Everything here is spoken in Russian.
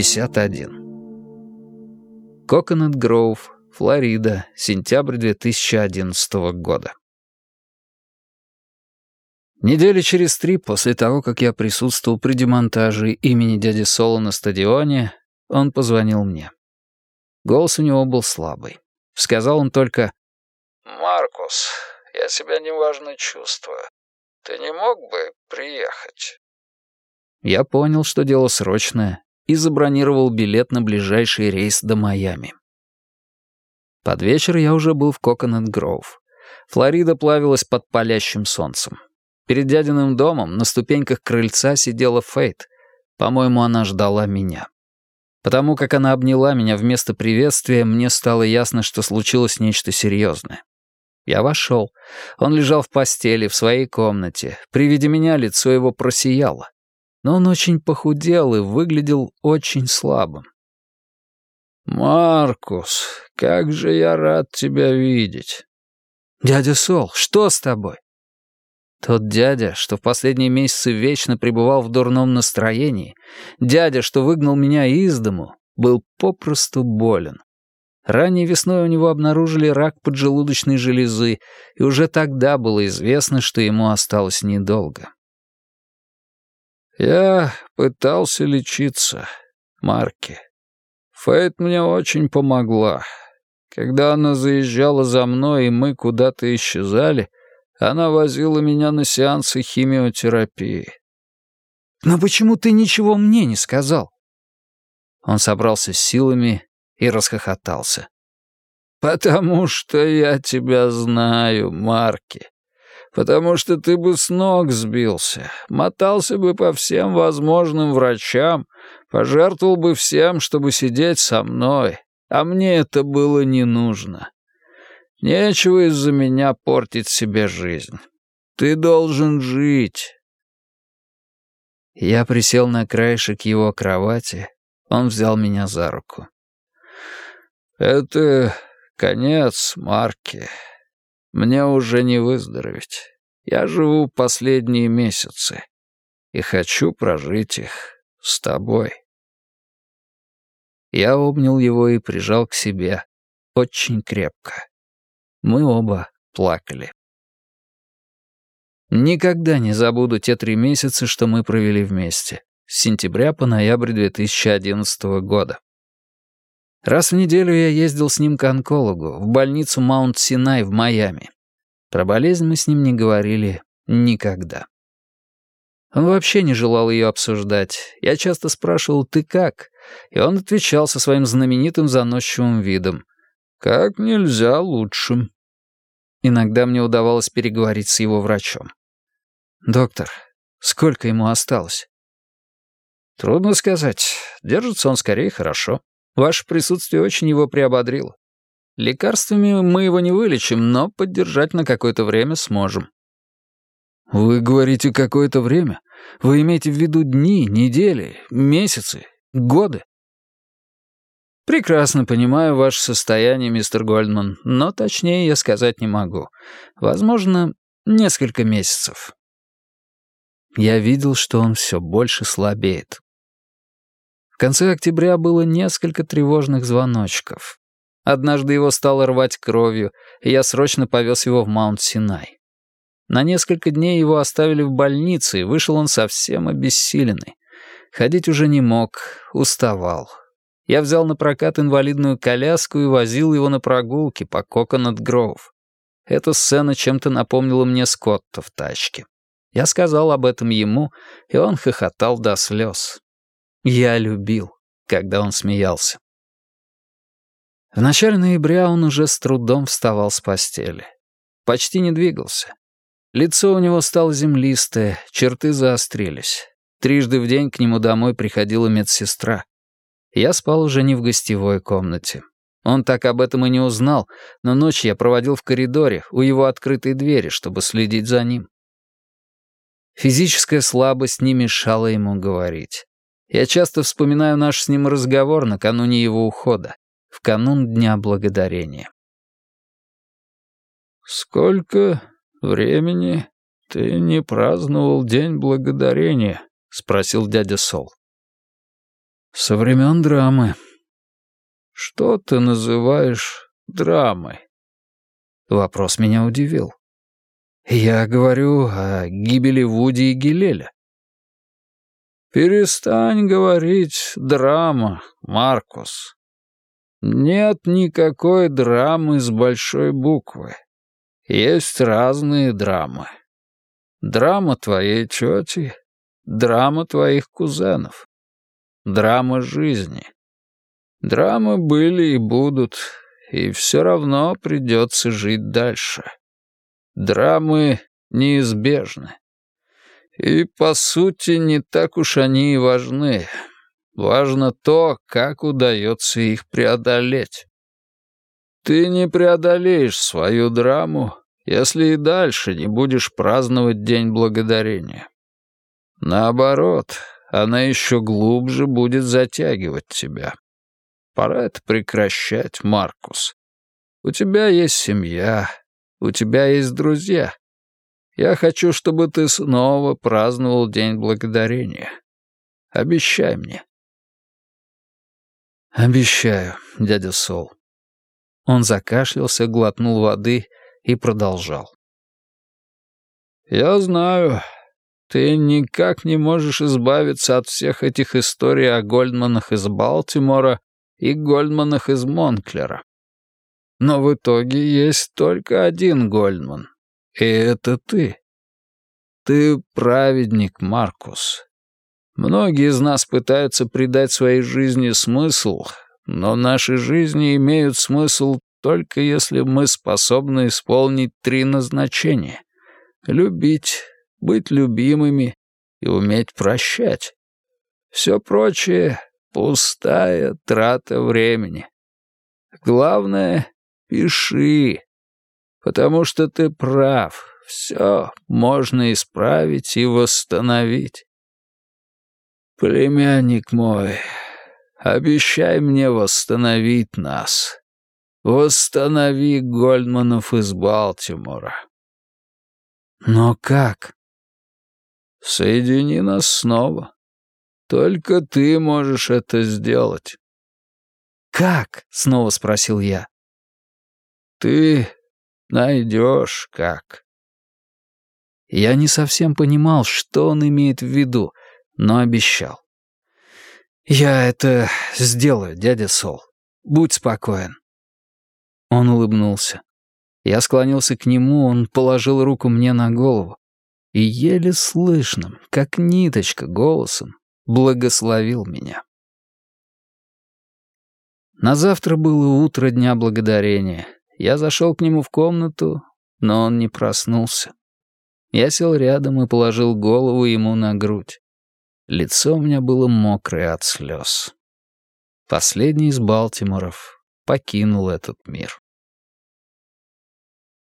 51. Коконат Гроув, Флорида, сентябрь 2011 года. Недели через три после того, как я присутствовал при демонтаже имени дяди Соло на стадионе, он позвонил мне. Голос у него был слабый. Сказал он только «Маркус, я себя неважно чувствую. Ты не мог бы приехать?» Я понял, что дело срочное, и забронировал билет на ближайший рейс до Майами. Под вечер я уже был в Коконат Гроув. Флорида плавилась под палящим солнцем. Перед дядиным домом на ступеньках крыльца сидела Фейт. По-моему, она ждала меня. Потому как она обняла меня вместо приветствия, мне стало ясно, что случилось нечто серьезное. Я вошел. Он лежал в постели в своей комнате. При виде меня лицо его просияло но он очень похудел и выглядел очень слабым. «Маркус, как же я рад тебя видеть!» «Дядя Сол, что с тобой?» Тот дядя, что в последние месяцы вечно пребывал в дурном настроении, дядя, что выгнал меня из дому, был попросту болен. Ранней весной у него обнаружили рак поджелудочной железы, и уже тогда было известно, что ему осталось недолго. Я пытался лечиться, Марки. Фейт мне очень помогла. Когда она заезжала за мной, и мы куда-то исчезали, она возила меня на сеансы химиотерапии. «Но почему ты ничего мне не сказал?» Он собрался с силами и расхохотался. «Потому что я тебя знаю, Марки потому что ты бы с ног сбился, мотался бы по всем возможным врачам, пожертвовал бы всем, чтобы сидеть со мной, а мне это было не нужно. Нечего из-за меня портить себе жизнь. Ты должен жить». Я присел на краешек его кровати, он взял меня за руку. «Это конец, Марки», мне уже не выздороветь. Я живу последние месяцы и хочу прожить их с тобой. Я обнял его и прижал к себе очень крепко. Мы оба плакали. Никогда не забуду те три месяца, что мы провели вместе, с сентября по ноябрь 2011 года. Раз в неделю я ездил с ним к онкологу, в больницу Маунт-Синай в Майами. Про болезнь мы с ним не говорили никогда. Он вообще не желал ее обсуждать. Я часто спрашивал «ты как?» И он отвечал со своим знаменитым заносчивым видом «как нельзя лучше». Иногда мне удавалось переговорить с его врачом. «Доктор, сколько ему осталось?» «Трудно сказать. Держится он скорее хорошо». Ваше присутствие очень его приободрило. Лекарствами мы его не вылечим, но поддержать на какое-то время сможем». «Вы говорите «какое-то время»? Вы имеете в виду дни, недели, месяцы, годы?» «Прекрасно понимаю ваше состояние, мистер Гольдман, но точнее я сказать не могу. Возможно, несколько месяцев». Я видел, что он все больше слабеет конце октября было несколько тревожных звоночков. Однажды его стало рвать кровью, и я срочно повез его в Маунт-Синай. На несколько дней его оставили в больнице, и вышел он совсем обессиленный. Ходить уже не мог, уставал. Я взял на прокат инвалидную коляску и возил его на прогулки по Коконат-Гроув. Эта сцена чем-то напомнила мне Скотта в тачке. Я сказал об этом ему, и он хохотал до слез. Я любил, когда он смеялся. В начале ноября он уже с трудом вставал с постели. Почти не двигался. Лицо у него стало землистое, черты заострились. Трижды в день к нему домой приходила медсестра. Я спал уже не в гостевой комнате. Он так об этом и не узнал, но ночь я проводил в коридоре, у его открытой двери, чтобы следить за ним. Физическая слабость не мешала ему говорить. Я часто вспоминаю наш с ним разговор накануне его ухода, в канун Дня Благодарения. «Сколько времени ты не праздновал День Благодарения?» — спросил дядя Сол. Со времен драмы. Что ты называешь драмой? Вопрос меня удивил. Я говорю о гибели Вуди и Гилеля. Перестань говорить «драма», Маркус. Нет никакой драмы с большой буквы. Есть разные драмы. Драма твоей тети, драма твоих кузенов, драма жизни. Драмы были и будут, и все равно придется жить дальше. Драмы неизбежны. И, по сути, не так уж они и важны. Важно то, как удается их преодолеть. Ты не преодолеешь свою драму, если и дальше не будешь праздновать День Благодарения. Наоборот, она еще глубже будет затягивать тебя. Пора это прекращать, Маркус. У тебя есть семья, у тебя есть друзья. Я хочу, чтобы ты снова праздновал День Благодарения. Обещай мне. Обещаю, дядя Сол. Он закашлялся, глотнул воды и продолжал. «Я знаю, ты никак не можешь избавиться от всех этих историй о Гольдманах из Балтимора и Гольдманах из Монклера. Но в итоге есть только один Гольдман, и это ты. Ты праведник, Маркус. Многие из нас пытаются придать своей жизни смысл, но наши жизни имеют смысл только если мы способны исполнить три назначения — любить, быть любимыми и уметь прощать. Все прочее — пустая трата времени. Главное — пиши, потому что ты прав, все можно исправить и восстановить. Племянник мой, обещай мне восстановить нас. Восстанови Гольдманов из Балтимора. Но как? Соедини нас снова. Только ты можешь это сделать. Как? Снова спросил я. Ты найдешь как. Я не совсем понимал, что он имеет в виду, но обещал. «Я это сделаю, дядя Сол. Будь спокоен». Он улыбнулся. Я склонился к нему, он положил руку мне на голову и еле слышным, как ниточка голосом, благословил меня. На завтра было утро Дня Благодарения. Я зашел к нему в комнату, но он не проснулся. Я сел рядом и положил голову ему на грудь. Лицо у меня было мокрое от слез. Последний из Балтиморов покинул этот мир.